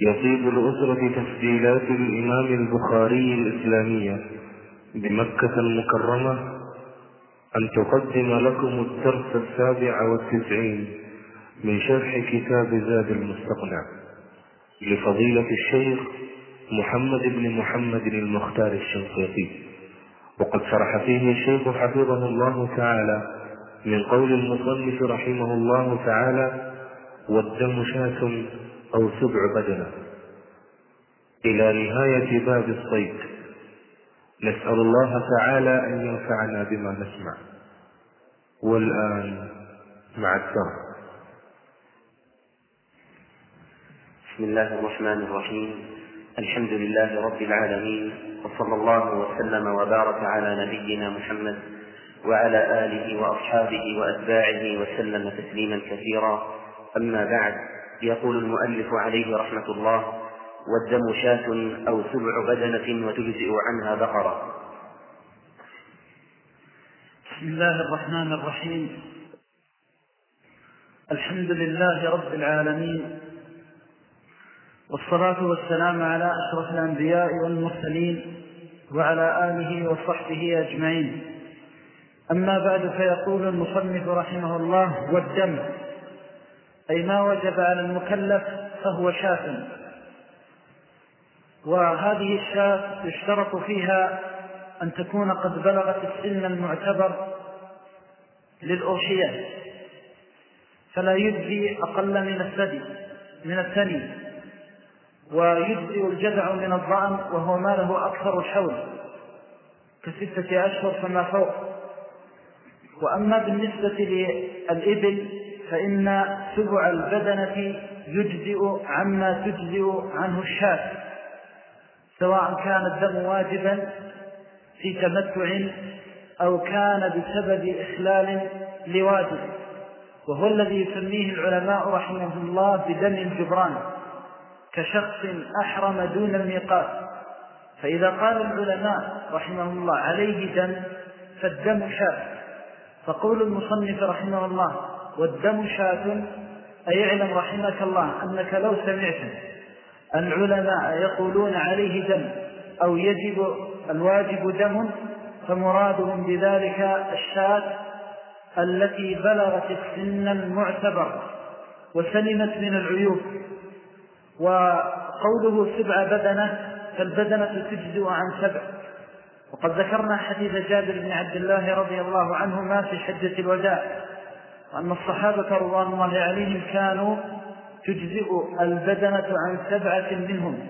يطيب الأسرة تسجيلات الإمام البخاري الإسلامية بمكة المكرمة أن تقدم لكم الدرس السابع والتسعين من شرح كتاب زاد المستقنع لفضيلة الشيخ محمد بن محمد المختار الشنقيطي. وقد شرح فيه الشيخ حفظه الله تعالى من قول المصنف رحمه الله تعالى والدم شاة أو سبع بدنة. إلى نهاية باب الصيد. نسأل الله تعالى أن ينفعنا بما نسمع. والآن مع الدرس بسم الله الرحمن الرحيم. الحمد لله رب العالمين. وصلى الله وسلم وبارك على نبينا محمد وعلى آله وأصحابه وأتباعه وسلم تسليما كثيرا. أما بعد يقول المؤلف عليه رحمة الله والدم شاة أو سبع بدنة وتجزئ عنها بقرة. بسم الله الرحمن الرحيم. الحمد لله رب العالمين والصلاة والسلام على أشرف الأنبياء والمرسلين وعلى آله وصحبه أجمعين. أما بعد فيقول المصنف رحمه الله والدم أي ما وجب على المكلف فهو شاة وهذه الشاة يشترط فيها أن تكون قد بلغت السن المعتبر للأوحية. فلا يجزي أقل من الثدي من الثني. ويجزي الجذع من الضأن وهو ما له أكثر الحول كستة أشهر فما فوق. وأما بالنسبة للإبل فإن سبع البدنة يجزئ عما تجزئ عنه الشاة سواء كان الدم واجبا في تمتع أو كان بسبب إخلال لواجب وهو الذي يسميه العلماء رحمه الله بدم الجبران كشخص أحرم دون الميقات. فإذا قال العلماء رحمه الله عليه دم فالدم شاة. فقول المصنف رحمه الله والدم شاة. أي اعلم رحمك الله أنك لو سمعت العلماء يقولون عليه دم أو يجب الواجب دم فمرادهم بذلك الشاة التي بلغت السن المعتبر وسلمت من العيوب. وقوله سبع بدنة فالبدنة تجزئ عن سبع. وقد ذكرنا حديث جابر بن عبد الله رضي الله عنهما في حجة الوداع. وأن الصحابة رضوان الله عليهم كانوا تجزئ البدنة عن سبعة منهم.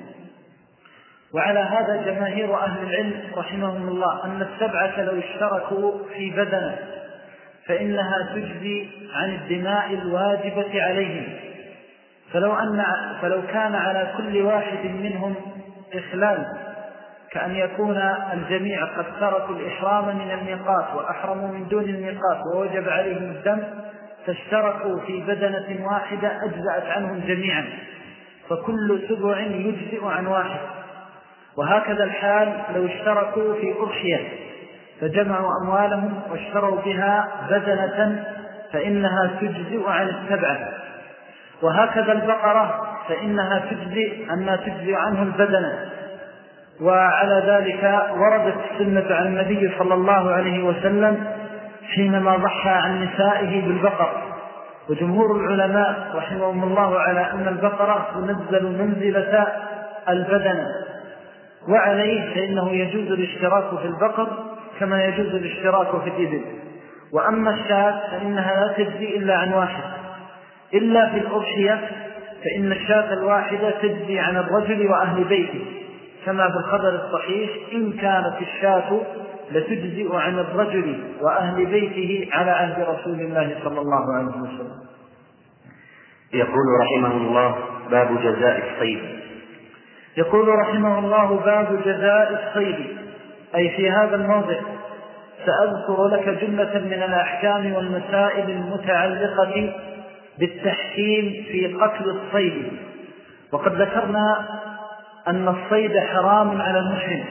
وعلى هذا جماهير أهل العلم رحمهم الله أن السبعة لو اشتركوا في بدنة فإنها تجزي عن الدماء الواجبة عليهم. فلو, أن فلو كان على كل واحد منهم إخلال كأن يكون الجميع قد تركوا الإحرام من الميقات وأحرموا من دون الميقات ووجب عليهم الدم فاشتركوا في بدنة واحدة أجزأت عنهم جميعا. فكل سبع يجزئ عن واحد. وهكذا الحال لو اشتركوا في أرحية فجمعوا أموالهم واشتروا بها بدنة فإنها تجزئ عن السبعة. وهكذا البقرة فإنها تجزئ عما تجزئ عنه البدنة. وعلى ذلك وردت السنة عن النبي صلى الله عليه وسلم حينما ضحى عن نسائه بالبقر. وجمهور العلماء رحمهم الله على أن البقرة تنزل منزلة البدن. وعليه فإنه يجوز الاشتراك في البقر كما يجوز الاشتراك في الإبل. وأما الشاة فإنها لا تجزي إلا عن واحد. إلا في الأضحية فإن الشاة الواحدة تجزي عن الرجل وأهل بيته. كما في الخبر الصحيح إن كانت الشاة لتجزئ عن الرجل وأهل بيته على عهد رسول الله صلى الله عليه وسلم. يقول رحمه الله باب جزاء الصيد. يقول رحمه الله باب جزاء الصيد. أي في هذا الموضع سأذكر لك جملة من الأحكام والمسائل المتعلقة بالتحكيم في قتل الصيد. وقد ذكرنا أن الصيد حرام على المحرم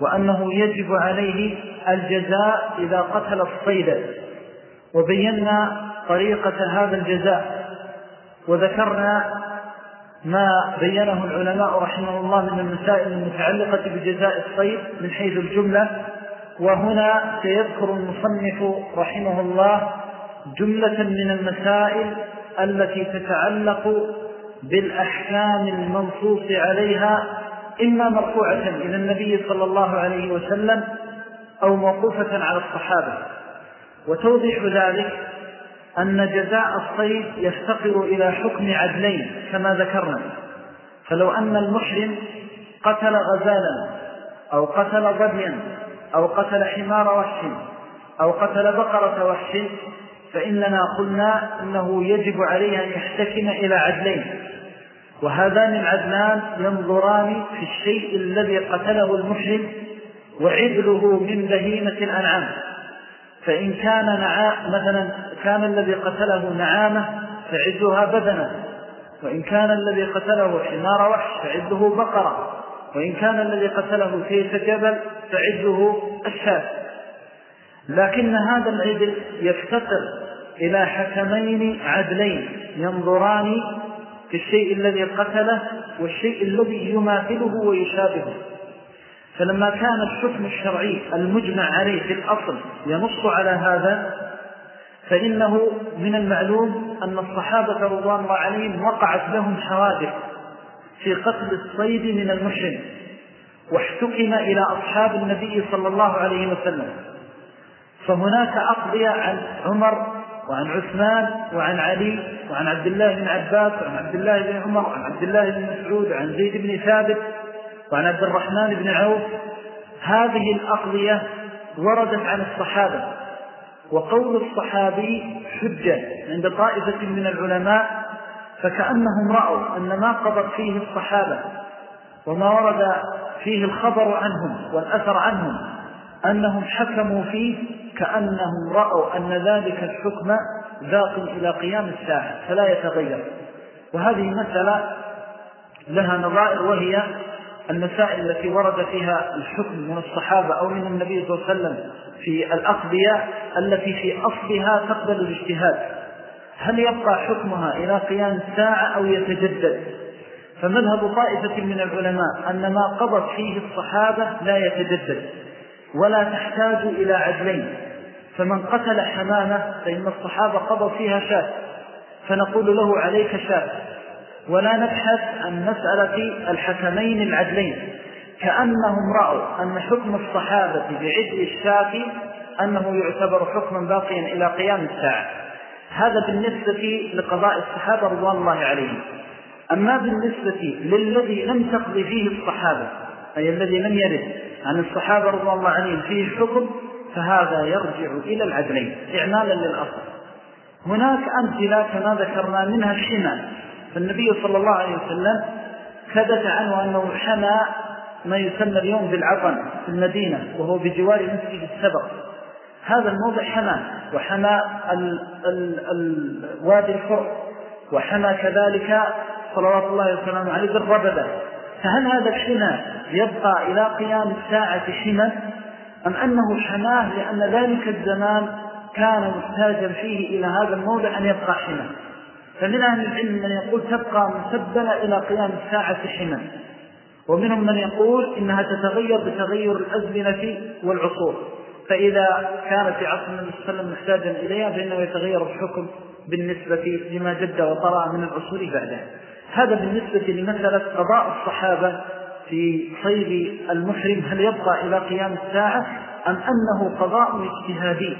وأنه يجب عليه الجزاء إذا قتل الصيد. وبينا طريقة هذا الجزاء وذكرنا ما بينه العلماء رحمه الله من المسائل المتعلقة بجزاء الصيد من حيث الجملة. وهنا سيذكر المصنف رحمه الله جملة من المسائل التي تتعلق بالأحكام المنصوص عليها إما مرفوعة إلى النبي صلى الله عليه وسلم أو موقوفة على الصحابة. وتوضح ذلك أن جزاء الصيد يفتقر إلى حكم عدلين كما ذكرنا. فلو أن المحرم قتل غزالا أو قتل ضبيا أو قتل حمار وحش أو قتل بقرة وحش فإننا قلنا أنه يجب عليه أن يحتكم إلى عدلين. وهذان العدلان ينظران في الشيء الذي قتله المحرم وعدله من بهيمة الأنعام. فإن كان نعاء مثلا كان الذي قتله نعامة فعدها بدنا وإن كان الذي قتله حمار وحش فعده بقرة وإن كان الذي قتله كيف جبل فعده الشاف لكن هذا العدل يفتقر إلى حكمين عدلين ينظران في الشيء الذي قتله والشيء الذي يماثله ويشابهه. فلما كان الحكم الشرعي المجمع عليه في الأصل ينص على هذا فإنه من المعلوم أن الصحابة رضوان الله عليهم وقعت لهم حوادث في قتل الصيد من المحرم واحتكم إلى أصحاب النبي صلى الله عليه وسلم. فهناك أقضية عن عمر وعن عثمان وعن علي وعن عبد الله بن عباس وعن عبد الله بن عمر وعن عبد الله بن مسعود وعن زيد بن ثابت وعن عبد الرحمن بن عوف. هذه الأقضية وردت عن الصحابة وقول الصحابي حجة عند طائفة من العلماء فكأنهم رأوا أن ما قضت فيه الصحابة وما ورد فيه الخبر عنهم والأثر عنهم أنهم حكموا فيه كأنهم رأوا أن ذلك الحكم ذاق إلى قيام الساعة فلا يتغير. وهذه مسألة لها نظائر وهي المسائل التي ورد فيها الحكم من الصحابة أو من النبي صلى الله عليه وسلم في الأقضية التي في أصلها تقبل الاجتهاد. هل يبقى حكمها إلى قيام الساعة أو يتجدد؟ فمذهب طائفة من العلماء أن ما قضت فيه الصحابة لا يتجدد. ولا تحتاج إلى عدلين. فمن قتل حمامة فإن الصحابة قضوا فيها شاة. فنقول له عليك شاة. ولا نبحث عن مسألة الحكمين العدلين. كأنهم رأوا أن حكم الصحابة بعدل الشاة أنه يعتبر حكما باقيا إلى قيام الساعة. هذا بالنسبة لقضاء الصحابة رضوان الله عليهم. أما بالنسبة للذي لم تقضي فيه الصحابة أي الذي لم يرد عن الصحابة رضوان الله عليهم فيه الحكم فهذا يرجع إلى العدلين. إعمالا للأصل. هناك أمثلة كما ذكرنا منها الشمال. فالنبي صلى الله عليه وسلم ثبت عنه أنه حمى ما يسمى اليوم بالعطن في المدينة وهو بجوار مسجد السبق. هذا الموضع حمى وحمى الوادي الفرق وحمى كذلك صلوات الله وسلامه عليه بالربدة فهل هذا الحمى يبقى إلى قيام الساعة حمى؟ أم أنه حماه لأن ذلك الزمان كان محتاجا فيه إلى هذا الموضع أن يبقى حمى؟ فمن أهل العلم من يقول تبقى مسبلة إلى قيام الساعة حما ومنهم من يقول إنها تتغير بتغير الأزمنة والعصور. فإذا كان في عصر النبي صلى الله عليه وسلم محتاجا إليها فإنه يتغير الحكم بالنسبة لما جد وطرأ من العصور بعده. هذا بالنسبة لمسألة قضاء الصحابة في صيد المحرم هل يبقى إلى قيام الساعة أم أنه قضاء اجتهادي؟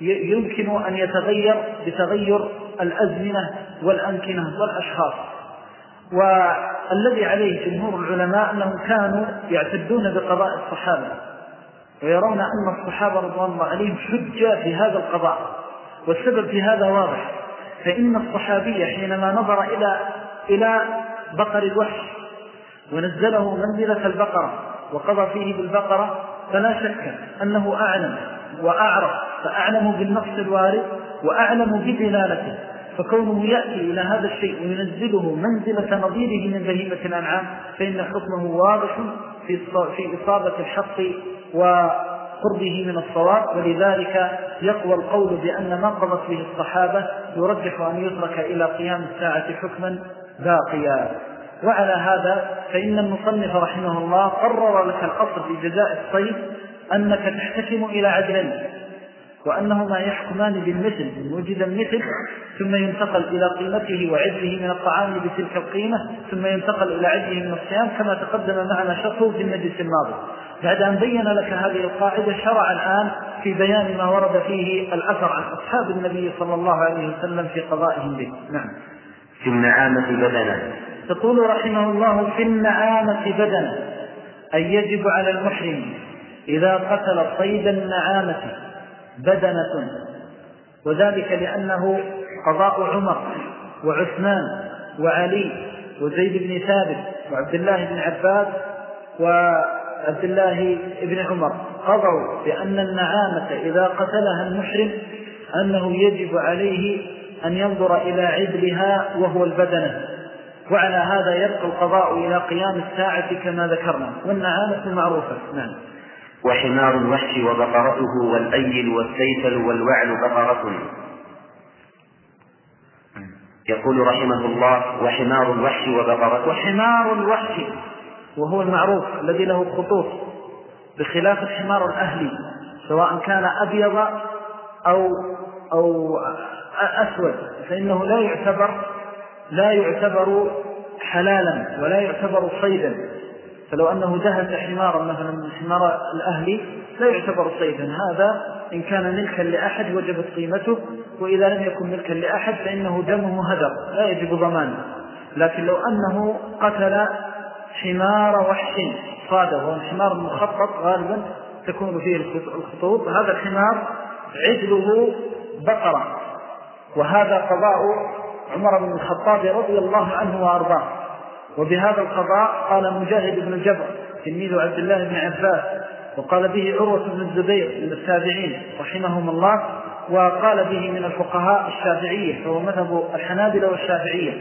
يمكن أن يتغير بتغير الأزمنة والأمكنة والأشخاص. والذي عليه جمهور العلماء أنهم كانوا يعتدون بقضاء الصحابة ويرون أن الصحابة رضوان الله عليهم حجة في هذا القضاء. والسبب في هذا واضح فإن الصحابية حينما نظر إلى إلى بقر الوحش ونزله منزلة البقرة وقضى فيه بالبقرة فلا شك أنه أعلم وأعرف فأعلم بالنقص الوارد وأعلم بدلالته فكونه يأتي إلى هذا الشيء وينزله منزلة نظيره من بهيمة الأنعام فإن حكمه واضح في إصابة الحق وقربه من الصواب ولذلك يقوى القول بأن ما قضت به الصحابة يرجح أن يترك إلى قيام الساعة حكما باقيا. وعلى هذا فإن المصنف رحمه الله قرر لك الأصل في جزاء الصيد أنك تحتكم إلى عدلين وأنهما يحكمان بالمثل إن وجد المثل ثم ينتقل إلى قيمته وعدله من الطعام بتلك القيمة ثم ينتقل إلى عدله من الصيام كما تقدم معنا شرحه في المجلس الماضي. بعد أن بين لك هذه القاعدة شرع الآن في بيان ما ورد فيه الأثر عن أصحاب النبي صلى الله عليه وسلم في قضائهم به. نعم. في النعامة بدنا. تقول رحمه الله في النعامة بدنا أي يجب على المحرم إذا قتل صيد النعامة بدنة. وذلك لأنه قضاء عمر وعثمان وعلي وزيد بن ثابت وعبد الله بن عباس وعبد الله بن عمر قضوا بأن النعامة إذا قتلها المحرم أنه يجب عليه أن ينظر إلى عدلها وهو البدنة. وعلى هذا يبقى القضاء إلى قيام الساعة كما ذكرنا. والنعامة معروفة. نعم. وحمار الوحش وبقرته والأيل والسيفل والوعل بقرة. يقول رحمه الله وحمار الوحش وبقرته. وحمار الوحش وهو المعروف الذي له خطوط. بخلاف الحمار الأهلي سواء كان أبيض أو, أو أسود فإنه لا يعتبر لا يعتبر حلالا ولا يعتبر صيدا. فلو أنه دهس حمارا مثلا من حمار الأهلي لا يعتبر صيدا. هذا إن كان ملكا لأحد وجبت قيمته وإذا لم يكن ملكا لأحد فإنه دمه هدر لا يجب ضمانه لكن لو أنه قتل حمار وحش صاده وهو الحمار المخطط غالبا تكون فيه الخطوط هذا الحمار عدله بقرة. وهذا قضاء عمر بن الخطاب رضي الله عنه وأرضاه. وبهذا القضاء قال مجاهد بن الجبر تلميذ عبد الله بن عباس وقال به عروة بن الزبير من التابعين رحمهم الله وقال به من الفقهاء الشافعية فهو مذهب الحنابلة والشافعية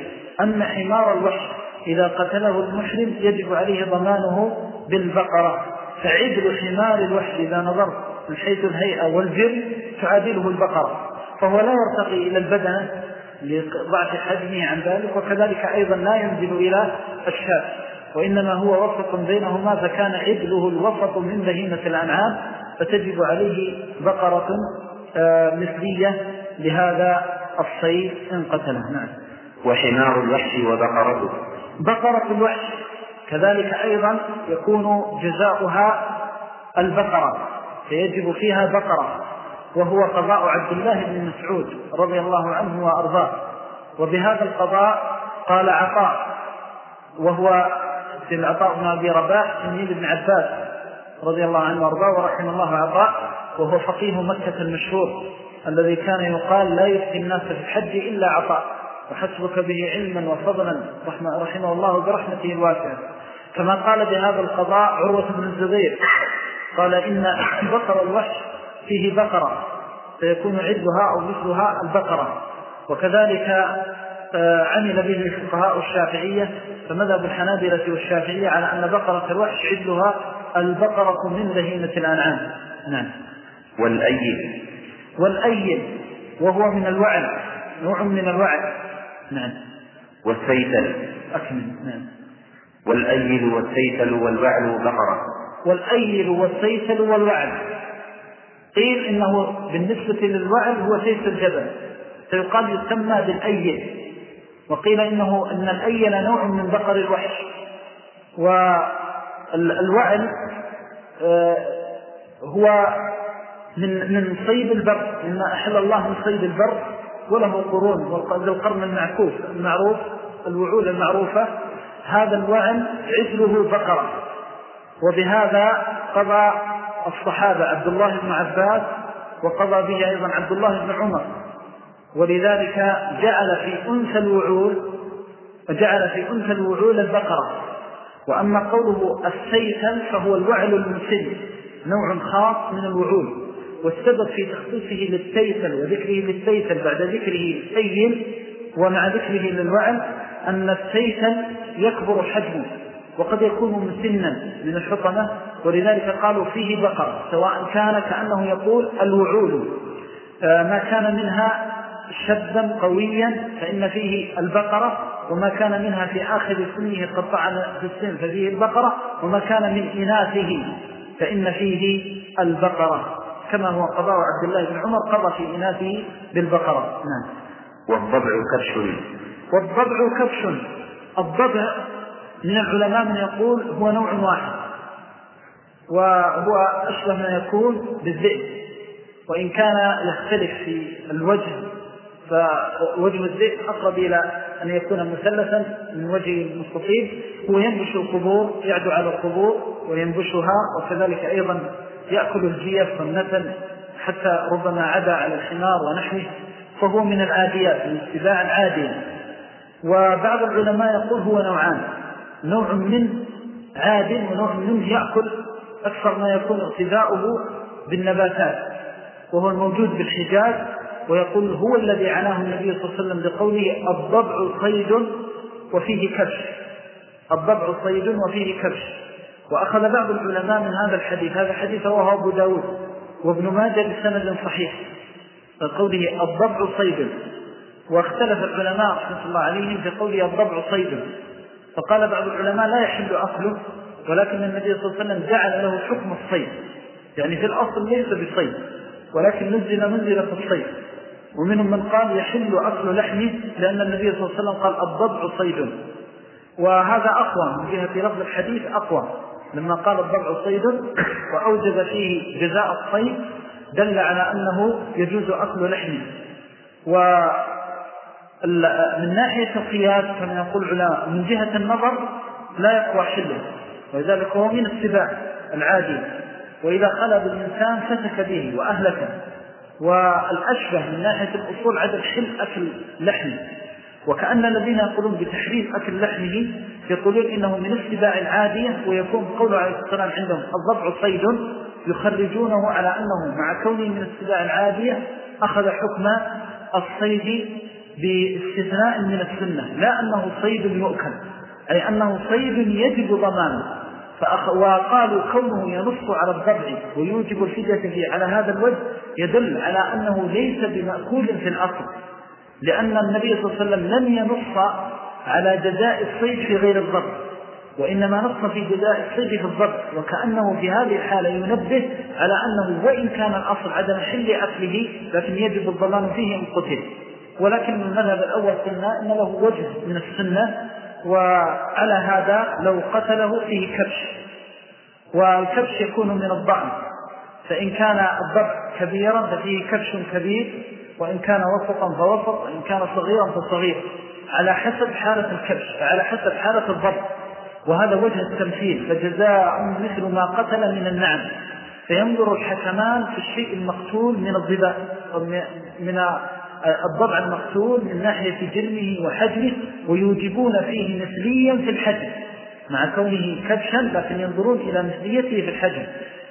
أن حمار الوحش إذا قتله المحرم يجب عليه ضمانه بالبقرة. فعدل حمار الوحش إذا نظرت من حيث الهيئة والجر تعادله البقرة. فهو لا يرتقي إلى البدن لضعف حجمه عن ذلك وكذلك أيضا لا ينزل إلى الشاة وإنما هو وسط بينهما فكان عدله الوسط من بهيمة الأنعام فتجب عليه بقرة آه، مثلية لهذا الصيد إن قتله. نعم. وحمار الوحش وبقرته. بقرة الوحش كذلك أيضا يكون جزاؤها البقرة فيجب فيها بقرة. وهو قضاء عبد الله بن مسعود رضي الله عنه وأرضاه. وبهذا القضاء قال عطاء وهو سن عطاء بن أبي رباح تلميذ ابن عباس رضي الله عنه وأرضاه ورحمه الله عطاء وهو فقيه مكة المشهور الذي كان يقال لا يفتي الناس في الحج إلا عطاء. وحسبك به علما وفضلا رحمه, الله برحمته الواسعة. كما قال بهذا القضاء عروة بن الزبير قال إن بقر الوحش فيه بقرة فيكون عدها أو مثلها البقرة. وكذلك آه، عمل به فقهاء الشافعية فمذهب الحنابلة والشافعية على أن بقرة الوحش عدها البقرة من بهيمة الأنعام. نعم. والأيل. والأيل وهو من الوعل نوع من الوعل نعم. والثيتل. أكمل. نعم. والأيل والثيتل والوعل بقرة والأيل والثيتل والوعل قيل إنه بالنسبة للوعل هو سيف الجبل. فيقال يسمى بالأيل. وقيل إنه أن الأيل نوع من بقر الوحش. والوعل آه، هو من من صيد البر. مما أحل الله من صيد البر وله قرون ذو القرن المعكوف المعروف الوعول المعروفة. هذا الوعل عزله بقرة. وبهذا قضى الصحابة عبد الله بن عباس وقضى به أيضا عبد الله بن عمر. ولذلك جعل في أنثى الوعول وجعل في أنثى الوعول البقرة. وأما قوله الثيتل فهو الوعل المسن نوع خاص من الوعول والسبب في تخصيصه للثيتل وذكره للثيتل بعد ذكره السيل ومع ذكره للوعل أن الثيتل يكبر حجمه. وقد يكون مسنا من الحطمة ولذلك قالوا فيه بقر سواء كان كأنه يقول الوعول آه، ما كان منها شبا قويا فإن فيه البقرة وما كان منها في آخر سنه قد طعن في السن ففيه البقرة وما كان من إناثه فإن فيه البقرة. كما هو قضاء عبد الله بن عمر قضى في إناثه بالبقرة. نعم. والضبع كبش. والضبع كبش. الضبع من العلماء من يقول هو نوع واحد وهو أشبه ما يكون بالذئب. وإن كان يختلف في الوجه فوجه الذئب أقرب إلى أن يكون مثلثا من وجه المستطيل. هو ينبش القبور يعدو على القبور وينبشها وكذلك أيضا يأكل الجيف والنتن حتى ربما عدا على الحمار ونحوه فهو من العاديات من اتباع العادية. وبعض العلماء يقول هو نوعان. نوع من عاد ونوع منه يأكل أكثر ما يكون اغتذاؤه بالنباتات وهو الموجود بالحجاز ويقول هو الذي عناه النبي صلى الله عليه وسلم بقوله الضبع صيد وفيه كبش. الضبع صيد وفيه كبش. وأخذ بعض العلماء من هذا الحديث هذا حديث رواه أبو داود وابن ماجه بسند صحيح قوله الضبع صيد. واختلف العلماء رحمة الله عليهم في قوله الضبع صيد. فقال بعض العلماء لا يحل أكله ولكن النبي صلى الله عليه وسلم جعل له حكم الصيد. يعني في الأصل ليس بصيد ولكن نزل منزلة الصيد. ومنهم من قال يحل أكل لحمه لأن النبي صلى الله عليه وسلم قال الضبع صيد. وهذا أقوى من جهة لفظ الحديث أقوى. لما قال الضبع صيد وأوجب فيه جزاء الصيد دل على أنه يجوز أكل لحمه. ومن ناحية القياس كما يقول العلماء من جهة النظر لا يقوى حله. ولذلك هو من السباع العادي. وإذا خلى بالإنسان فتك به وأهلك. والأشبه من ناحية الأصول عدد حل أكل لحمه. وكأن الذين يقولون بتحريف أكل لحمه يقولون إنه من السباع العادية ويكون قول عليه السلام عندهم الضبع صيد يخرجونه على أنه مع كونه من السباع العادية أخذ حكم الصيد باستثناء من السنة لا أنه صيد يؤكل أي أنه صيد يجب ضمانه. وقالوا كونه ينص على الضبع ويوجب الفدية فيه على هذا الوجه يدل على أنه ليس بمأكول في الأصل لأن النبي صلى الله عليه وسلم لم ينص على جزاء الصيد في غير الضبط وإنما نص في جزاء الصيد في الضبط وكأنه في هذه الحالة ينبه على أنه وإن كان الأصل عدم حل أكله لكن يجب الضمان فيه إن قتل ولكن المذهب الأول قلنا إن له وجه من السنة وعلى هذا لو قتله فيه كبش. والكبش يكون من الضعن فإن كان الضبط كبيرا ففيه كبش كبير وإن كان وسطا فوسط وإن كان صغيرا فصغير. على حسب حالة الكبش على حسب حالة الضبط وهذا وجه التمثيل. فجزاء مثل ما قتل من النعم. فينظر الحكمان في الشيء المقتول من الضباء من الضبع المقتول من ناحية جرمه وحجمه ويوجبون فيه مثليا في الحجم مع كونه كبشا لكن ينظرون إلى مثليته في الحجم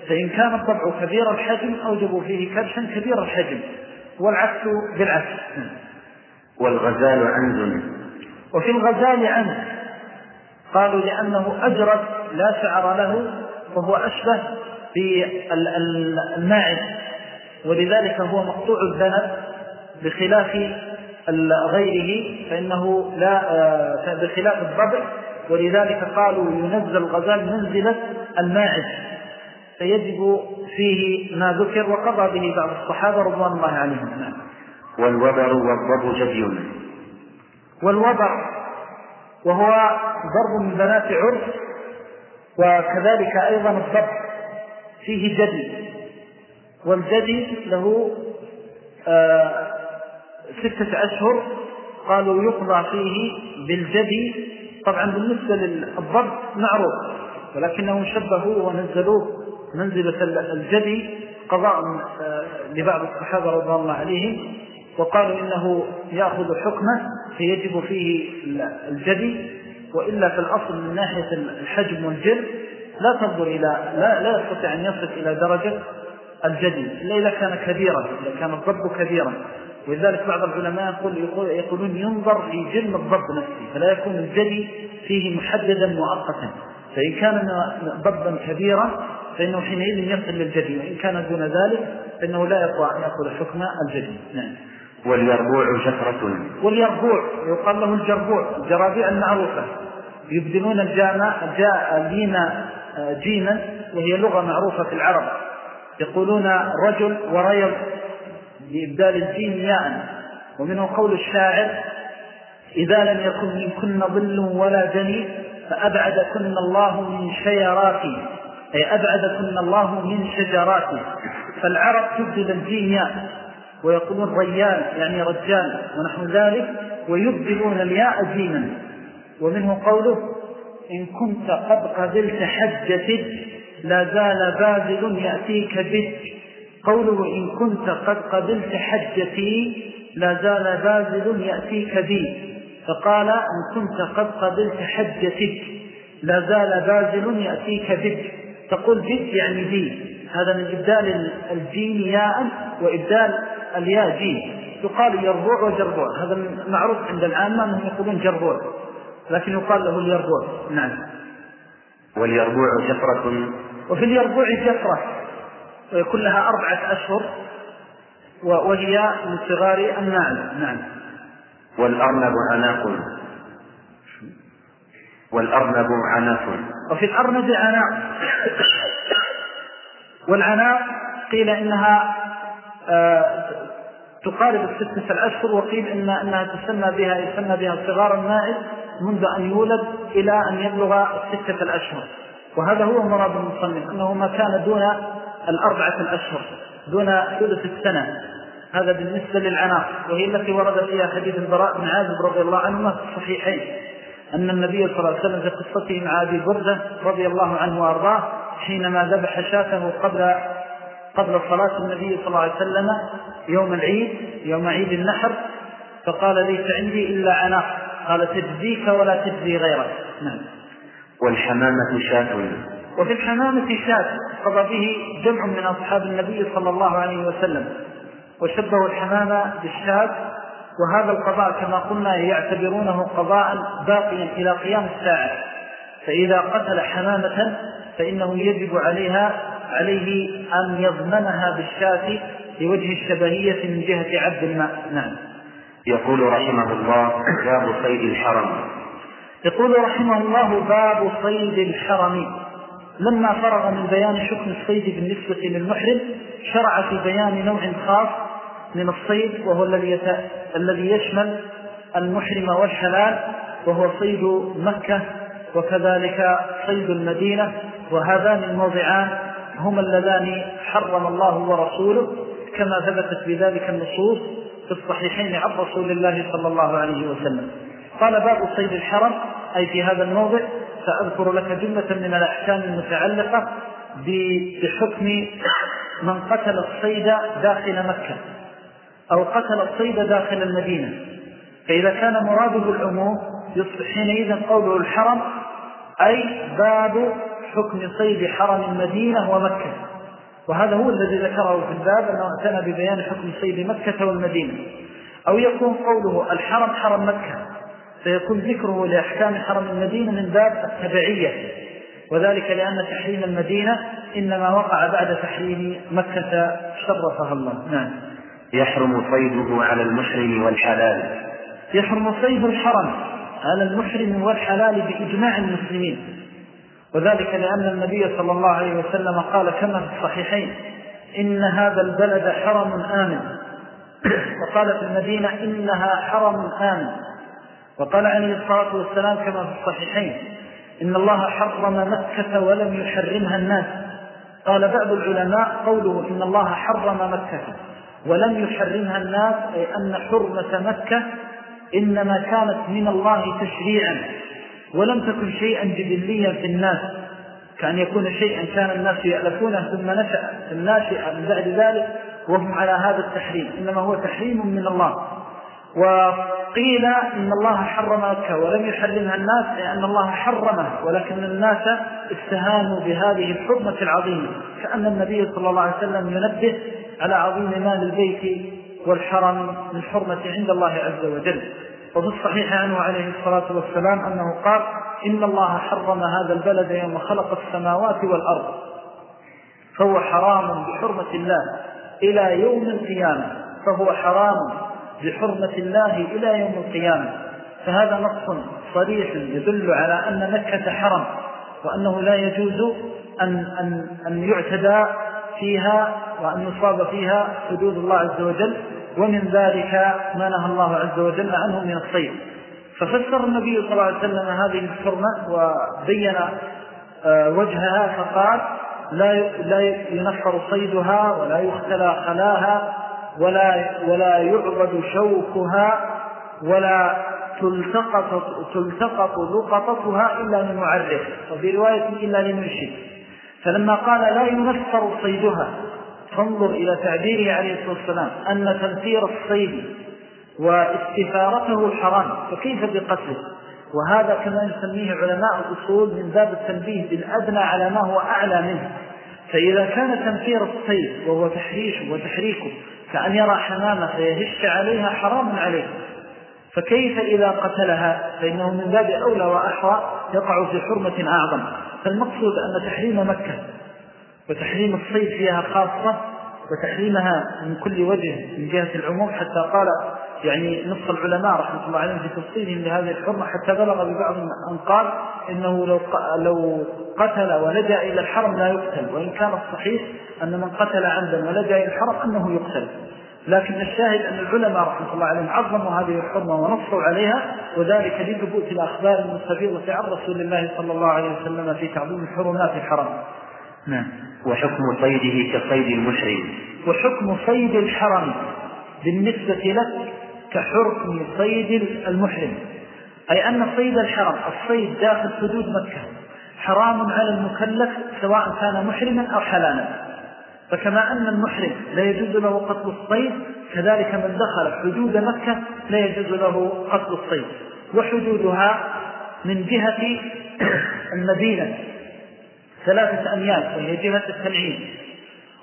فإن كان الضبع كبير الحجم أوجبوا فيه كبشا كبير الحجم والعكس بالعكس. والغزال عنز. وفي الغزال عنز قالوا لأنه أجرد لا شعر له وهو أشبه بالماعز ولذلك هو مقطوع الذنب بخلاف غيره فإنه لا آه، بخلاف الضبع. ولذلك قالوا ينزل الغزال منزلة الماعز. فيجب فيه ما ذكر وقضى به بعض الصحابة رضوان الله عليهم. نعم. والوبر والضب جدي والوبر وهو ضرب من بنات عرف وكذلك أيضا الضب فيه جدي. والجدي له آه ستة أشهر قالوا يقضى فيه بالجدي. طبعا بالنسبة للضب معروف ولكنهم شبهوا ونزلوه منزلة الجدي قضاء آه، لبعض الصحابة رضي الله عليهم وقالوا إنه يأخذ حكمه فيجب فيه الجدي. وإلا في الأصل من ناحية الحجم والجر لا تنظر إلى لا, لا يستطيع أن يصل إلى درجة الجدي إلا إذا كان كبيرا إذا كان الضب كبيرا. ولذلك بعض العلماء يقول يقولون ينظر في جرم الضب نفسه فلا يكون الجدي فيه محددا مؤقتا. فإن كان ضبا كبيرا فإنه حينئذ يصل للجدي وإن كان دون ذلك فإنه لا يقوى أن يأخذ حكم الجدي نعم. واليربوع جفرة واليربوع يقال له الجربوع الجرابيع المعروفة. يبدلون الجامع جاء لينا آه، جيما وهي لغة معروفة في العرب. يقولون رجل وريض. بإبدال الجيم ياء ومنه قول الشاعر إذا لم يكن منكن ظل ولا جني فأبعدكن الله من شيراتي أي أبعدكن الله من شجراتي. فالعرب تبدل الجيم ياء ويقولون ريال يعني رجال ونحو ذلك ويبدلون الياء جيما ومنه قوله إن كنت قد قبلت حجة لا زال باذل يأتيك بك. قوله إن كنت قد قبلت حجتي لا زال باذل يأتيك بي. فقال إن كنت قد قبلت حجتك لا زال باذل يأتيك بك. تقول بك يعني بي. هذا من إبدال الجيم ياء وإبدال الياء جيم. يقال يربوع وجربوع هذا معروف عند العامة أنهم يقولون جربوع لكن يقال له اليربوع نعم. واليربوع جفرة. وفي اليربوع جفرة. ويكون لها أربعة أشهر وهي من صغار النعم نعم. والأرنب عناق. والأرنب عناق. وفي الأرنب عناق. والعناق قيل إنها آه تقارب الستة الأشهر وقيل إن أنها تسمى بها يسمى بها صغار النائب منذ أن يولد إلى أن يبلغ الستة الأشهر وهذا هو مراد المصنف أنه ما كان دون الأربعة الأشهر دون ثلث السنة. هذا بالنسبة للعناق وهي التي ورد فيها حديث البراء بن عازب رضي الله عنهما في الصحيحين. أن النبي صلى الله عليه وسلم في قصته مع أبي بردة رضي الله عنه وأرضاه حينما ذبح شاته قبل قبل صلاة النبي صلى الله عليه وسلم يوم العيد يوم عيد النحر فقال ليس عندي إلا عناق قال تجزيك ولا تجزي غيرك. نعم. والحمامة شاة. وفي الحمامة شاة. قضى به جمع من أصحاب النبي صلى الله عليه وسلم وشبهوا الحمامة بالشاة وهذا القضاء كما قلنا يعتبرونه قضاء باقيا إلى قيام الساعة. فإذا قتل حمامة فإنه يجب عليها عليه أن يضمنها بالشاة لوجه الشبهية من جهة عبد الماء. نعم. يقول رحمه الله باب صيد الحرم. يقول رحمه الله باب صيد الحرم. لما فرغ من بيان حكم الصيد بالنسبة للمحرم شرع في بيان نوع خاص من الصيد وهو الذي. الذي يشمل المحرم والحلال وهو صيد مكة وكذلك صيد المدينة وهذان الموضعان هما اللذان حرم الله ورسوله كما ثبتت بذلك النصوص في الصحيحين عن رسول الله صلى الله عليه وسلم قال باب صيد الحرم أي في هذا الموضع سأذكر لك جملة من الأحكام المتعلقة بحكم من قتل الصيد داخل مكة أو قتل الصيد داخل المدينة. فإذا كان مراده العموم يصبح حينئذ قوله الحرم أي باب حكم صيد حرم المدينة ومكة. وهذا هو الذي ذكره في الباب أنه أتنى ببيان حكم صيد مكة والمدينة. أو يكون قوله الحرم حرم مكة. فيكون ذكره لأحكام حرم المدينة من باب التبعية. وذلك لأن تحريم المدينة إنما وقع بعد تحريم مكة شرفها الله. نعم. يحرم صيده على المحرم والحلال. يحرم صيد الحرم على المحرم والحلال بإجماع المسلمين. وذلك لأن النبي صلى الله عليه وسلم قال كما في الصحيحين إن هذا البلد حرم آمن. وقال في المدينة إنها حرم آمن. وقال عليه الصلاة والسلام كما في الصحيحين إن الله حرم مكة ولم يحرمها الناس. قال بعض العلماء قوله إن الله حرم مكة ولم يحرمها الناس أي أن حرمة مكة إنما كانت من الله تشريعا ولم تكن شيئا جبليا في الناس. كأن يكون شيئا كان الناس يألفونه ثم نشأ الناشئ من بعد ذلك وهم على هذا التحريم. إنما هو تحريم من الله. وقيل إن الله حرم مكة ولم يحرمها الناس لأن الله حرمه ولكن الناس استهانوا بهذه الحرمة العظيمة كأن النبي صلى الله عليه وسلم ينبه على عظيم مال البيت والحرم من حرمة عند الله عز وجل. وفي الصحيح عنه عليه الصلاة والسلام أنه قال إن الله حرم هذا البلد يوم خلق السماوات والأرض فهو حرام بحرمة الله إلى يوم القيامة فهو حرام بحرمة الله إلى يوم القيامة. فهذا نص صريح يدل على أن مكة حرم وأنه لا يجوز أن, أن, أن يعتدى فيها وأن يصاب فيها حدود الله عز وجل. ومن ذلك ما نهى الله عز وجل عنه من الصيد. ففسر النبي صلى الله عليه وسلم هذه الحرمة وبين آه، وجهها فقال لا لا ينفر صيدها ولا يختلى خلاها ولا ولا يعبد شوكها ولا تلتقط تلتقط لقطتها إلا من معرف وفي رواية إلا لمنشد فلما قال لا ينفر صيدها فانظر إلى تعبيره عليه الصلاة والسلام أن تنفير الصيد واستثارته حرام فكيف بقتله؟ وهذا كما يسميه علماء الأصول من باب التنبيه بالأدنى على ما هو أعلى منه. فإذا كان تنفير الصيد وهو تحريشه وتحريكه كأن يرى حمامة فيهش عليها حرام عليه. فكيف إذا قتلها؟ فإنه من باب أولى وأحرى يقع في حرمة أعظم. فالمقصود أن تحريم مكة وتحريم الصيد فيها خاصة وتحريمها من كل وجه من جهة العموم حتى قال يعني نص العلماء رحمة الله عليهم في تفصيلهم لهذه الحرمة حتى بلغ ببعض أن قال إنه لو, لو قتل ولجأ إلى الحرم لا يقتل وإن كان الصحيح أن من قتل عمدا ولجأ إلى الحرم أنه يقتل. لكن الشاهد أن العلماء رحمة الله عليهم عظموا هذه الحرمة ونصوا عليها وذلك لثبوت الأخبار المستفيضة عن رسول الله صلى الله عليه وسلم في تعظيم حرمات الحرم. نعم. وحكم صيده كصيد المحرم. وحكم صيد الحرم بالنسبة لك كحكم صيد المحرم. أي أن صيد الحرم الصيد داخل حدود مكة حرام على المكلف سواء كان محرما أو حلالا. فكما أن المحرم لا يجوز له قتل الصيد كذلك من دخل حدود مكة لا يجوز له قتل الصيد. وحدودها من جهة المدينة ثلاثة أميال وهي جهة التنعيم.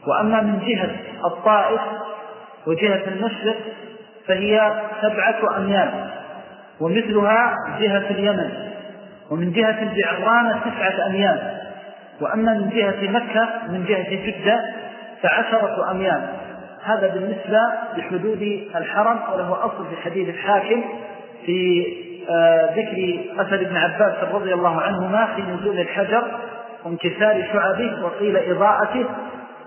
وأما من جهة الطائف وجهة المشرق فهي سبعة أميال ومثلها جهة اليمن ومن جهة الجعرانة تسعة أميال وأما من جهة مكة من جهة جدة فعشرة أميال. هذا بالنسبة لحدود الحرم وله أصل في حديث الحاكم في آه، ذكر أثر ابن عباس رضي الله عنهما في نزول الحجر وانكسار شعبه وقيل إضاءته.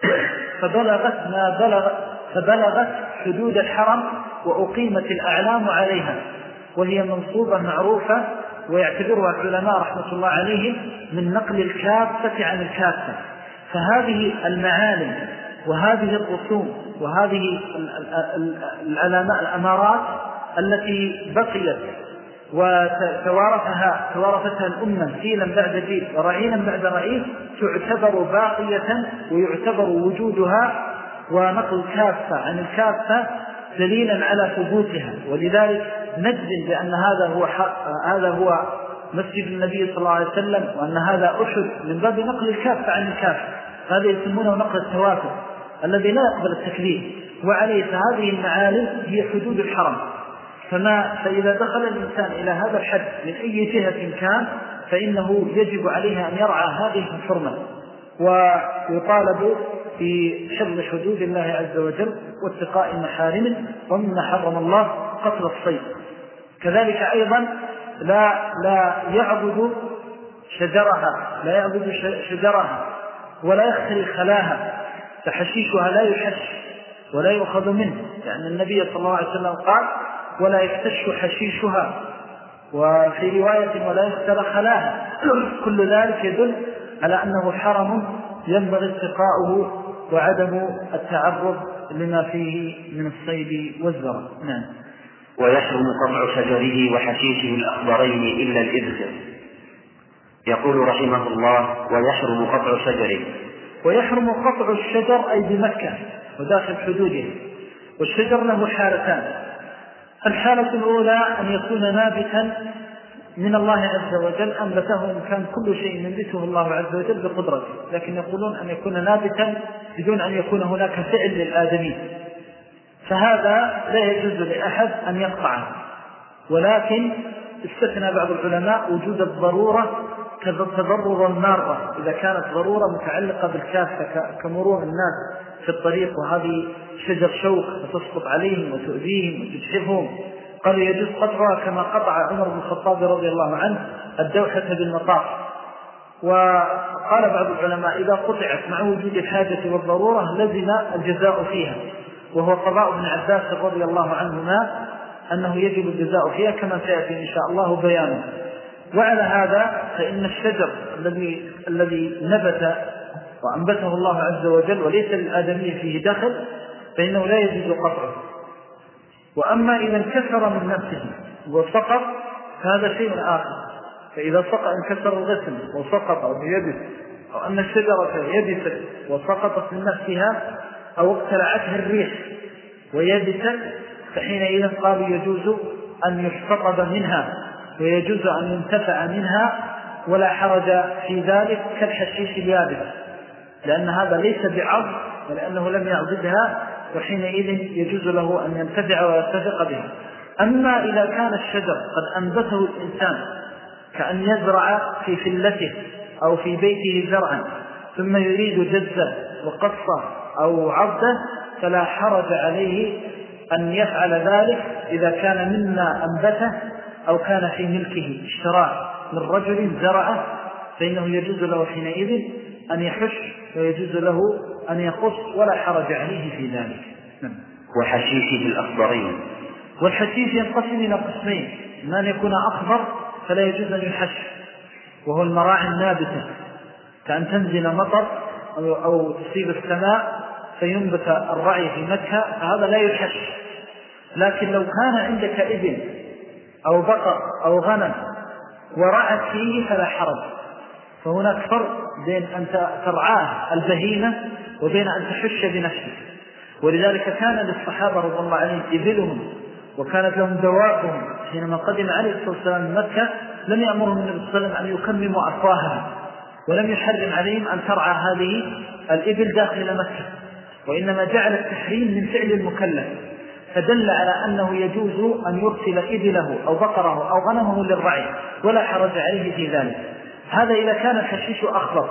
فبلغت ما بلغ فبلغت حدود الحرم وأقيمت الأعلام عليها وهي منصوبة معروفة ويعتبرها العلماء رحمة الله عليهم من نقل الكافة عن الكافة. فهذه المعالم وهذه الرسوم وهذه الأمارات التي بقيت وتوارثها توارثتها الأمة جيلا بعد جيل ورعينا بعد رعيل تعتبر باقية ويعتبر وجودها ونقل كافة عن الكافة دليلا على ثبوتها. ولذلك نجزم بأن هذا هو هذا هو مسجد النبي صلى الله عليه وسلم وأن هذا أحد من باب نقل الكافة عن الكافة هذا يسمونه نقل التواتر الذي لا يقبل التكليف. وعليه فهذه المعالم هي حدود الحرم. فما فإذا دخل الإنسان إلى هذا الحد من أي جهة كان فإنه يجب عليه أن يرعى هذه الحرمة. ويطالب في حفظ حدود الله عز وجل واتقاء محارمه ومما حرم الله قتل الصيد. كذلك أيضا لا, لا يعبد شجرها لا يعبد شجرها ولا يختري خلاها. فحشيشها لا يحش ولا يؤخذ منه. يعني النبي صلى الله عليه وسلم قال ولا يفتش حشيشها. وفي رواية ولا يختر خلاها. كل ذلك يدل على أنه حرم ينبغي اتقاؤه وعدم التعرض لما فيه من الصيد والزرع. نعم. ويحرم قطع شجره وحشيشه الأخضرين إلا الإبز. يقول رحمه الله ويحرم قطع شجره. ويحرم قطع الشجر أي بمكة وداخل حدوده والشجر له حالتان. الحالة الأولى أن يكون نابتا من الله عز وجل أنبته إن كان كل شيء ينبته الله عز وجل بقدرته. لكن يقولون أن يكون نابتا بدون أن يكون هناك فعل للآدمين فهذا لا يجوز لأحد أن يقطعه. ولكن استثنى بعض العلماء وجود الضرورة كتضرر المارة إذا كانت ضرورة متعلقة بالكافة كمرور الناس في الطريق وهذه شجر شوك فتسقط عليهم وتؤذيهم وتجحفهم. قالوا يجوز قطعها كما قطع عمر بن الخطاب رضي الله عنه الدوحة بالمطاف. وقال بعض العلماء إذا قطعت مع وجود الحاجة والضرورة لزم الجزاء فيها. وهو قضاء ابن عباس رضي الله عنهما أنه يجب الجزاء فيها كما سيأتي إن شاء الله بيانه. وعلى هذا فإن الشجر الذي الذي نبت وأنبته الله عز وجل وليس للآدمي فيه دخل فإنه لا يجوز قطعه. وأما إذا انكسر من نفسه وسقط فهذا شيء آخر. فإذا سقط انكسر الغسل وسقط يبس أو أن الشجرة يبست وسقطت من نفسها أو اقتلعتها الريح ويبست فحينئذ قالوا يجوز أن يحتطب منها ويجوز أن ينتفع منها ولا حرج في ذلك كالحشيش اليابس لأن هذا ليس بعض ولأنه لم يعضدها وحينئذ يجوز له أن ينتفع ويتفق بها أما إذا كان الشجر قد أنبته الإنسان كأن يزرع في فلته أو في بيته زرعا ثم يريد جزة وقصة أو عرضه فلا حرج عليه أن يفعل ذلك إذا كان مما أنبته أو كان في ملكه اشتراه من رجل زرعه فإنه يجوز له حينئذ أن يحش ويجوز له أن يقص ولا حرج عليه في ذلك. نعم. وحشيشه الأخضرين. والحشيش ينقسم إلى قسمين ما أن يكون أخضر فلا يجوز أن يحش وهو المراعي النابتة. كأن تنزل مطر أو تصيب السماء فينبت الرعي في مكة فهذا لا يحش. لكن لو كان عندك إبل أو بقر أو غنم ورعت فيه فلا حرج. فهناك فرق بين أن ترعاه البهيمة وبين أن تحش بنفسك ولذلك كان للصحابة رضي الله عليهم إبلهم وكانت لهم دوابهم حينما قدم عليه الصلاة والسلام مكة لم يأمرهم النبي صلى الله عليه وسلم أن يكمموا أفواهها ولم يحرم عليهم أن ترعى هذه الإبل داخل مكة. وإنما جعل التحريم من فعل المكلف فدل على أنه يجوز أن يرسل إبله أو بقره أو غنمه للرعي ولا حرج عليه في ذلك. هذا إذا كان الحشيش أخضر.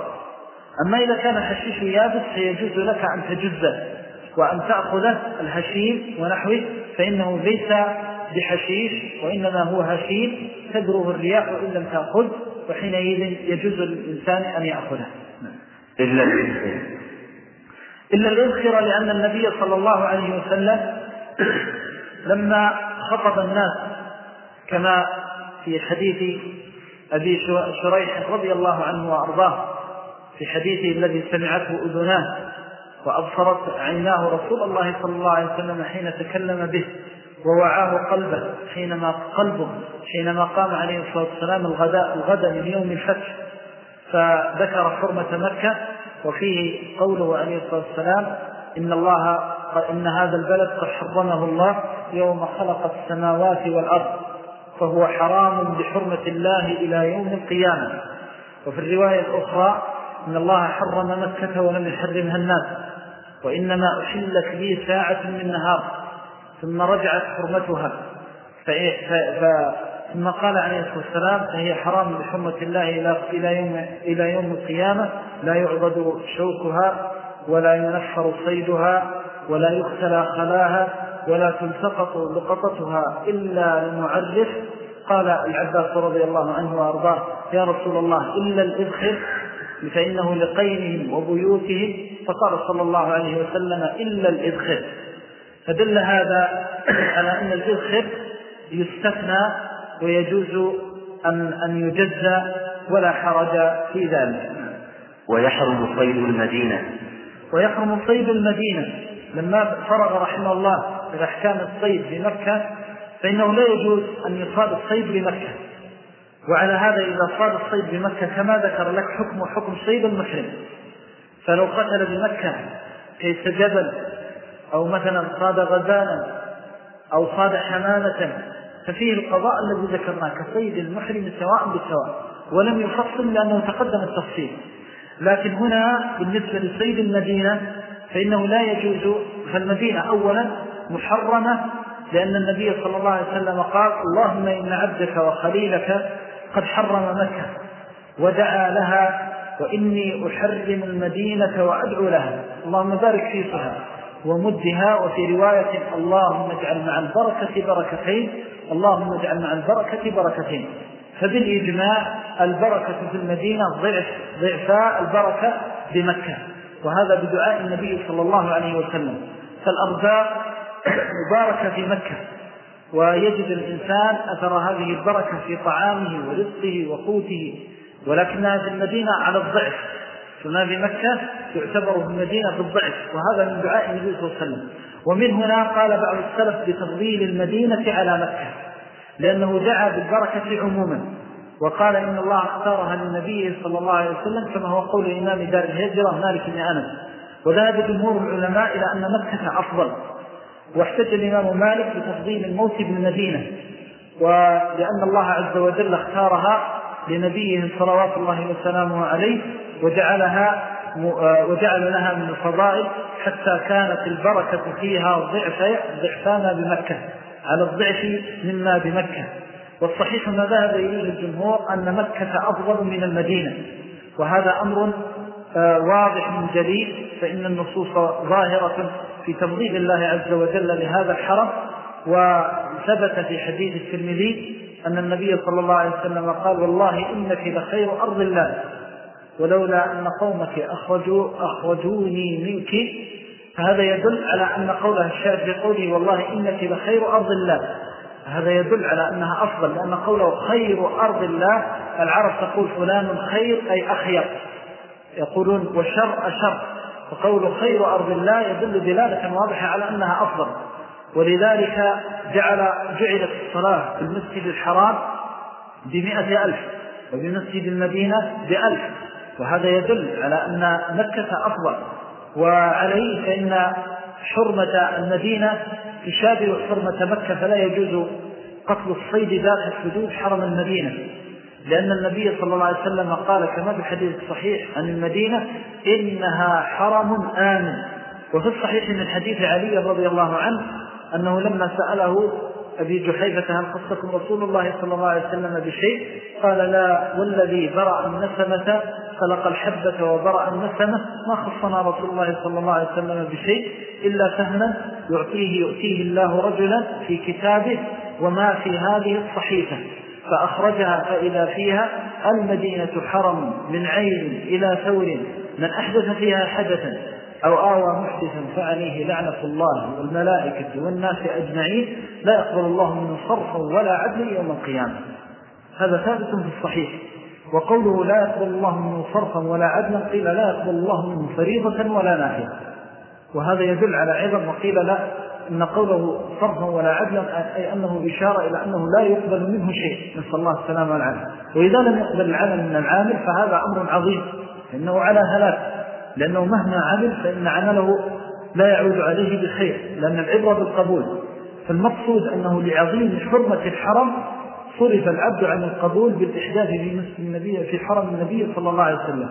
أما إذا كان الحشيش يابس فيجوز لك أن تجزه وأن تأخذ الهشيم ونحوه فإنه ليس بحشيش وإنما هو هشيم تدره الرياح وإن لم تأخذ وحينئذ يجوز للإنسان أن يأخذه. إلا الإذخر إلا الإذخر لأن النبي صلى الله عليه وسلم لما خطب الناس كما في حديث أبي شريح رضي الله عنه وأرضاه في حديثه الذي سمعته أذناه وأبصرت عيناه رسول الله صلى الله عليه وسلم حين تكلم به ووعاه قلبه حينما قلبه حينما قام عليه الصلاة والسلام الغداء الغداء من يوم الفتح. فذكر حرمة مكة وفيه قوله عليه الصلاة والسلام إن الله إن هذا البلد قد حرمه الله يوم خلق السماوات والأرض. فهو حرام بحرمة الله إلى يوم القيامة. وفي الرواية الأخرى إن الله حرم مكة ولم يحرمها الناس وإنما أحلت لي ساعة من نهار ثم رجعت حرمتها. ثم قال عليه الصلاة والسلام فهي حرام بحرمة الله إلى يوم, إلى يوم القيامة. لا يعبد شوكها ولا ينفر صيدها ولا يختلى خلاها ولا تلتقط لقطتها إلا لمعرف. قال العباس رضي الله عنه وأرضاه يا رسول الله إلا الإذخر فإنه لقينهم وبيوتهم. فقال صلى الله عليه وسلم إلا الإذخر فدل هذا على أن الإذخر يستثنى ويجوز أن, أن يجزى ولا حرج في ذلك. ويحرم صيد المدينة. ويحرم صيد المدينة. لما فرغ رحمه الله في أحكام الصيد بمكة فإنه لا يجوز أن يصاد الصيد بمكة وعلى هذا إذا صاد الصيد بمكة كما ذكر لك حكم حكم صيد المحرم. فلو قتل بمكة كيس جبل أو مثلا صاد غزالا أو صاد حمامة ففيه القضاء الذي ذكرناه كصيد المحرم سواء بسواء ولم يفصل لأنه تقدم التفصيل. لكن هنا بالنسبة لصيد المدينة فإنه لا يجوز فالمدينة أولا محرمة لأن النبي صلى الله عليه وسلم قال اللهم إن عبدك وخليلك قد حرم مكة ودعا لها وإني أحرم المدينة وأدعو لها. اللهم بارك في صها ومدها وفي رواية اللهم اجعل مع البركة بركتين اللهم اجعل مع البركة بركتين. فبالإجماع البركة في المدينة ضعف ضعفاء البركة بمكة. وهذا بدعاء النبي صلى الله عليه وسلم. فالأرزاق مباركة في مكة ويجد الإنسان أثر هذه البركة في طعامه ورزقه وقوته. ولكنها في المدينة على الضعف. فما في مكة يعتبر في المدينة بالضعف وهذا من دعاء النبي صلى الله عليه وسلم. ومن هنا قال بعض السلف بتفضيل المدينة على مكة لأنه دعا بالبركة عموما. وقال إن الله اختارها للنبي صلى الله عليه وسلم كما هو قول إمام دار الهجرة مالك بن أنس. وذهب جمهور العلماء إلى أن مكة أفضل. واحتج الإمام مالك بتفضيل الموت بالمدينة ولأن الله عز وجل اختارها لنبيه صلوات الله وسلامه عليه وجعلها وجعل لها من الفضائل حتى كانت البركة فيها ضعف ضعفانا بمكة. على الضعف مما بمكة. والصحيح ما ذهب إليه الجمهور أن مكة أفضل من المدينة وهذا أمر آه، واضح جليل فإن النصوص ظاهرة في تفضيل الله عز وجل لهذا الحرم وثبت في حديث الترمذي أن النبي صلى الله عليه وسلم قال والله إنك لخير أرض الله ولولا أن قومك أخرجوا أخرجوني منك. فهذا يدل على أن قولها الشاهد في قوله والله إنك لخير أرض الله. هذا يدل على أنها أفضل لأن قوله خير أرض الله العرب تقول فلان خير أي أخير. يقولون وشر أشر فقول خير أرض الله يدل دلالة واضحة على أنها أفضل. ولذلك جعل جعلت الصلاة في المسجد الحرام بمئة ألف وبمسجد المدينة بألف. وهذا يدل على أن مكة أفضل. وعليه فإن حرمة المدينة تشابه حرمة مكة فلا يجوز قتل الصيد داخل حدود حرم المدينة. لأن النبي صلى الله عليه وسلم قال كما في الحديث الصحيح عن المدينة إنها حرم آمن. وفي الصحيح من حديث علي رضي الله عنه أنه لما سأله أبي جحيفة هل خصكم رسول الله صلى الله عليه وسلم بشيء؟ قال لا والذي برأ النسمة خلق الحبة وبرأ النسمة ما خصنا رسول الله صلى الله عليه وسلم بشيء إلا فهما يعطيه يؤتيه الله رجلا في كتابه وما في هذه الصحيفة. فأخرجها فإذا فيها المدينة حرم من عين إلى ثور من أحدث فيها حدثا. أو آوى محدثا فعليه لعنة الله والملائكة والناس أجمعين لا يقبل الله منه صرفا ولا عدل يوم القيامة. هذا ثابت في الصحيح. وقوله لا يقبل الله منه صرفا ولا عدلا قيل لا يقبل الله منه فريضة ولا نافية وهذا يدل على عظم وقيل لا إن قوله صرفا ولا عدلا أي أنه إشارة إلى أنه لا يقبل منه شيء. نسأل الله السلام والعافية. وإذا لم يقبل العمل من العامل فهذا أمر عظيم. إنه على هلاك. لأنه مهما عمل فإن عمله لا يعود عليه بخير لأن العبرة بالقبول. فالمقصود أنه لعظيم حرمة الحرم صرف العبد عن القبول بالإحداث في النبي في حرم النبي صلى الله عليه وسلم.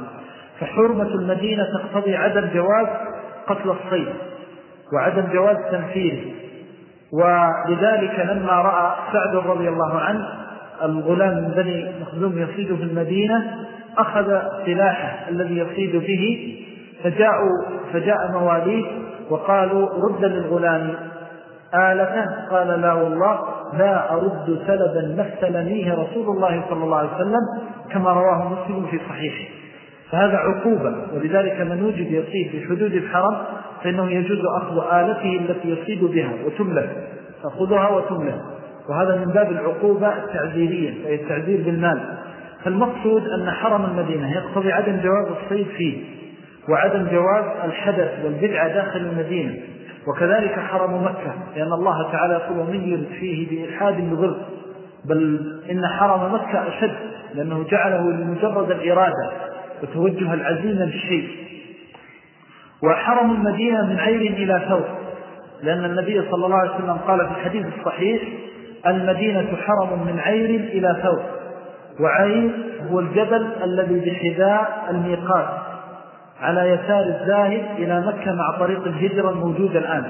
فحرمة المدينة تقتضي عدم جواز قتل الصيد وعدم جواز تنفيذه. ولذلك لما رأى سعد رضي الله عنه الغلام من بني مخزوم يصيد في المدينة أخذ سلاحه الذي يصيد به فجاءوا فجاء مواليه وقالوا رد للغلام آلته قال لا والله لا أرد سلبا مثلنيه رسول الله صلى الله عليه وسلم كما رواه مسلم في صحيحه. فهذا عقوبة ولذلك من وجد يصيد في حدود الحرم فإنه يجوز أخذ آلته التي يصيد بها وتملك تأخذها وتملك. وهذا من باب العقوبة التعذيرية أي التعذير بالمال. فالمقصود أن حرم المدينة يقتضي عدم جواز الصيد فيه. وعدم جواز الحدث والبدعة داخل المدينة. وكذلك حرم مكة لأن الله تعالى يقول ومن يرد فيه بإلحاد بظلم بل إن حرم مكة أشد لأنه جعله لمجرد الإرادة وتوجه العزيمة للشيء. وحرم المدينة من عير إلى ثوب لأن النبي صلى الله عليه وسلم قال في الحديث الصحيح المدينة حرم من عير إلى ثوب. وعير هو الجبل الذي بحذاء الميقات. على يسار الذاهب إلى مكة مع طريق الهجرة الموجود الآن.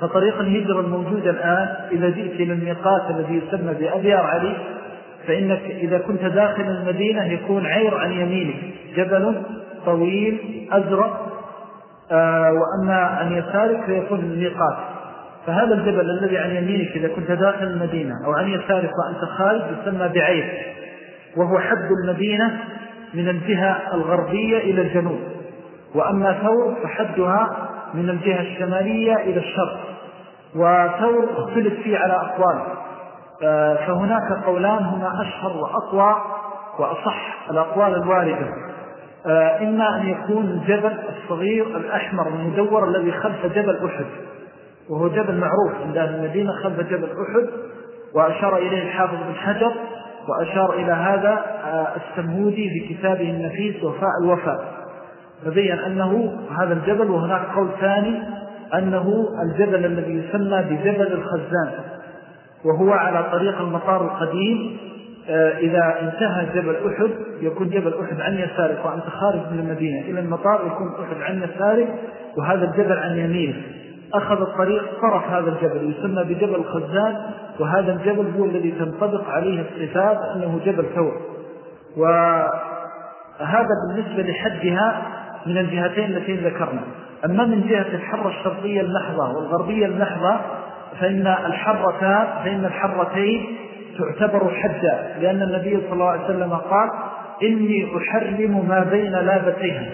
فطريق الهجرة الموجود الآن إذا جئت إلى الميقات الذي يسمى بأبيار علي فإنك إذا كنت داخل المدينة يكون عير عن يمينك. جبل طويل أزرق آه وأما عن يسارك فيكون الميقات. فهذا الجبل الذي عن يمينك إذا كنت داخل المدينة أو عن يسارك وأنت خارج يسمى بعير. وهو حد المدينة من الجهة الغربية إلى الجنوب. وأما ثور فحدها من الجهة الشمالية إلى الشرق وثور اختلف فيه على أقوال فهناك قولان هما أشهر وأقوى وأصح الأقوال الواردة. آه، إما أن يكون الجبل الصغير الأحمر المدور الذي خلف جبل أحد وهو جبل معروف عند أهل المدينة خلف جبل أحد وأشار إليه الحافظ بن حجر وأشار إلى هذا آه، السمهودي في كتابه النفيس وفاء الوفاء. فبين أنه هذا الجبل وهناك قول ثاني أنه الجبل الذي يسمى بجبل الخزان وهو على طريق المطار القديم آه، إذا انتهى جبل أحد يكون جبل أحد عن يسارك وأنت خارج من المدينة إلى المطار يكون أحد عن يسارك وهذا الجبل عن يمينه. أخذ الطريق طرف هذا الجبل يسمى بجبل الخزان وهذا الجبل هو الذي تنطبق عليه الصفات أنه جبل ثور. وهذا بالنسبة لحدها من الجهتين التي ذكرنا. أما من جهة الحرة الشرقية المحضة والغربية المحضة فإن الحرتان فإن الحرتين تعتبر حدا لأن النبي صلى الله عليه وسلم قال إني أحرم ما بين لابتيها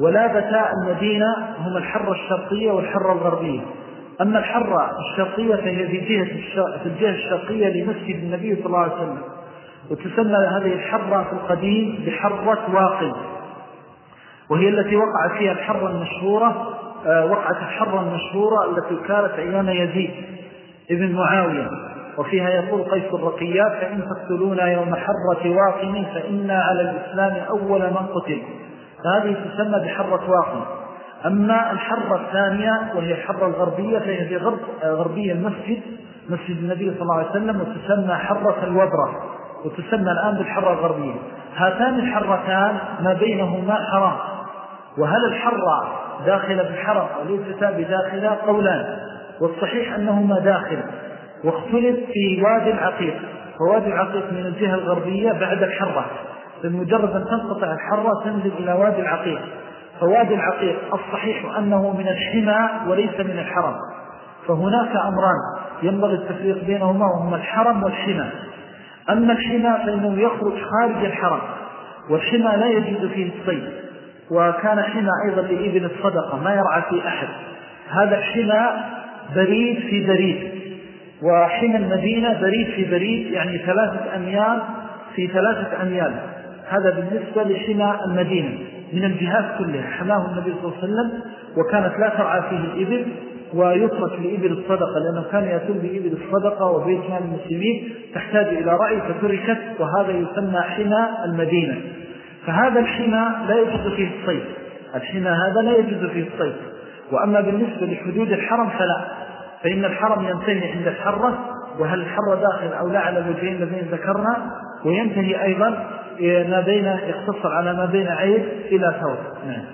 ولابتا المدينة هم الحرة الشرقية والحرة الغربية. أما الحرة الشرقية فهي في جهة, في الجهة الشرقية لمسجد النبي صلى الله عليه وسلم. وتسمى هذه الحرة في القديم بحرة واقي وهي التي وقع فيها الحرة المشهورة آه، وقعت الحرة المشهورة التي كانت أيام يزيد ابن معاوية. وفيها يقول قيس الرقيات فإن تقتلونا يوم حرة واقم فإنا على الإسلام أول من قتل. فهذه تسمى بحرة واقم. أما الحرة الثانية وهي الحرة الغربية فهي في غرب آه، غربية المسجد مسجد النبي صلى الله عليه وسلم وتسمى حرة الوبرة وتسمى الآن بالحرة الغربية. هاتان الحرتان ما بينهما حرام. وهل الحرة داخلة بالحرم وليستا بداخلة قولان والصحيح أنهما داخل. واختلف في وادي العقيق. فوادي العقيق من الجهة الغربية بعد الحرة. بمجرد أن تنقطع الحرة تنزل إلى وادي العقيق. فوادي العقيق الصحيح أنه من الحمى وليس من الحرم. فهناك أمران ينبغي التفريق بينهما وهما الحرم والحمى. أما الحمى فإنه يخرج خارج الحرم والحمى لا يجد فيه الصيد. وكان حمى أيضا لإبن الصدقة ما يرعى في أحد. هذا الحمى بريد في بريد. وحمى المدينة بريد في بريد يعني ثلاثة أميال في ثلاثة أميال. هذا بالنسبة لحمى المدينة من الجهات كلها. حماه النبي صلى الله عليه وسلم وكانت لا ترعى فيه الإبل ويترك لإبل الصدقة لأنه كان يأتون بإبل الصدقة وبيت مال المسلمين تحتاج إلى رعي فتركت وهذا يسمى حمى المدينة. فهذا الحمى لا يجوز فيه الصيد. الحمى هذا لا يجوز فيه الصيد. وأما بالنسبة لحدود الحرم فلا. فإن الحرم ينتهي عند الحرة وهل الحرة داخل أو لا على الوجهين الذين ذكرنا؟ وينتهي أيضا ما بين يقتصر على ما بين عيد إلى ثور نعم.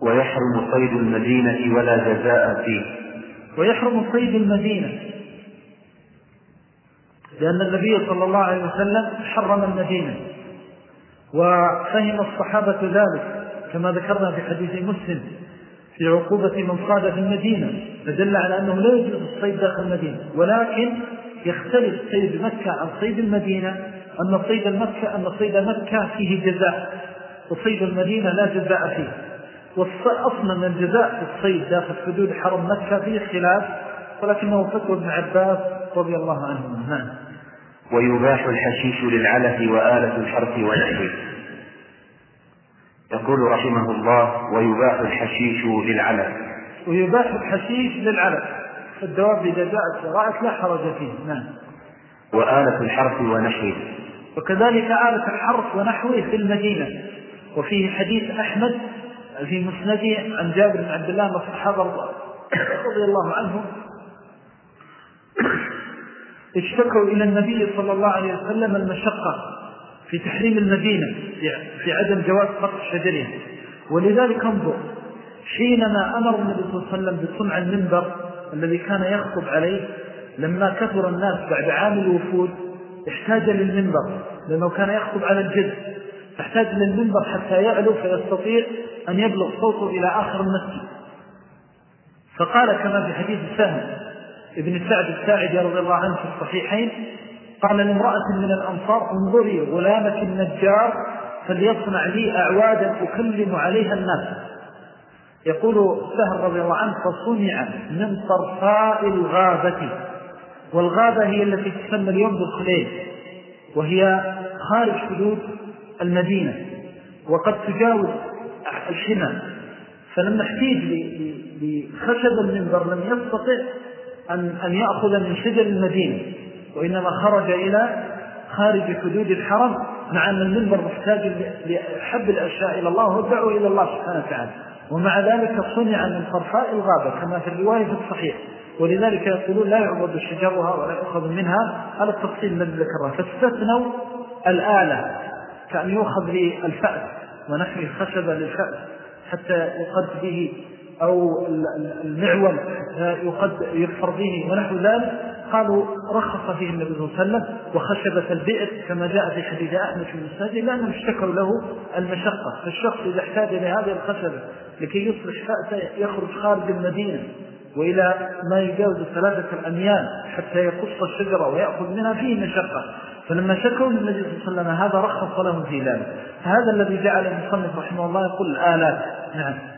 ويحرم صيد المدينة ولا جزاء فيه. ويحرم صيد المدينة. لأن النبي صلى الله عليه وسلم حرم المدينة. وفهم الصحابة ذلك كما ذكرنا في حديث مسلم في عقوبة من صاد في المدينة فدل على أنه لا يجوز الصيد داخل المدينة ولكن يختلف صيد مكة عن صيد المدينة أن صيد المكة أن صيد مكة فيه جزاء وصيد المدينة لا جزاء فيه. وأصلا الجزاء في الصيد داخل حدود حرم مكة فيه خلاف ولكنه فتوى ابن عباس رضي الله عنه نعم. ويباح الحشيش للعلف وآلة الحرث ونحوه يقول رحمه الله ويباح الحشيش للعلف. ويباح الحشيش للعلف. الدواب إذا جاءت ورأت لا حرج فيه. نعم. وآلة الحرث ونحوه. وكذلك آلة الحرث ونحوه في المدينة. وفيه حديث أحمد في مسنده عن جابر بن عبد الله الصحابة رضي الله عنهم اشتكوا إلى النبي صلى الله عليه وسلم المشقة في تحريم المدينة في عدم جواز قطع شجرها ولذلك انظر حينما أمر النبي صلى الله عليه وسلم بصنع المنبر الذي كان يخطب عليه لما كثر الناس بعد عام الوفود احتاج للمنبر لأنه كان يخطب على الجد. فاحتاج للمنبر حتى يعلو فيستطيع أن يبلغ صوته إلى آخر المسجد. فقال كما في حديث سهل ابن سعد الساعدي رضي الله عنه في الصحيحين قال لامرأة من الأنصار انظري غلامك النجار فليصنع لي أعوادا أكلم عليها الناس. يقول سهل رضي الله عنه فصنع من طرفاء الغابة. والغابة هي التي تسمى اليوم بالخليل وهي خارج حدود المدينة وقد تجاوز الحمى. فلما احتيج لخشب المنبر لم يستطع أن, أن يأخذ من شجر المدينة وإنما خرج إلى خارج حدود الحرم مع أن المنبر محتاج لحب الأشياء إلى الله ودعوا إلى الله سبحانه وتعالى. ومع ذلك صنع من طرفاء الغابة كما في الرواية الصحيح ولذلك يقولون لا يعبد شجرها ولا يأخذ منها على التفصيل الذي ذكرها فاستثنوا الآلة كأن يؤخذ للفأس ونحن الخشب للفأس حتى يقد به أو المعول يقد يكفر به ونحو ذلك قالوا رخص فيه النبي صلى الله عليه وسلم وخشبة البئر كما جاء في حديث أحمد في المساجد لأنهم اشتكوا له المشقة. فالشخص إذا احتاج لهذه الخشبة لكي يصلح فأسه يخرج خارج المدينة وإلى ما يجاوز ثلاثة الأميال حتى يقص الشجرة ويأخذ منها فيه مشقة. فلما شكوا للنبي صلى الله عليه وسلم هذا رخص لهم في ذلك. فهذا الذي جعل المصنف رحمه الله يقول الآلات نعم.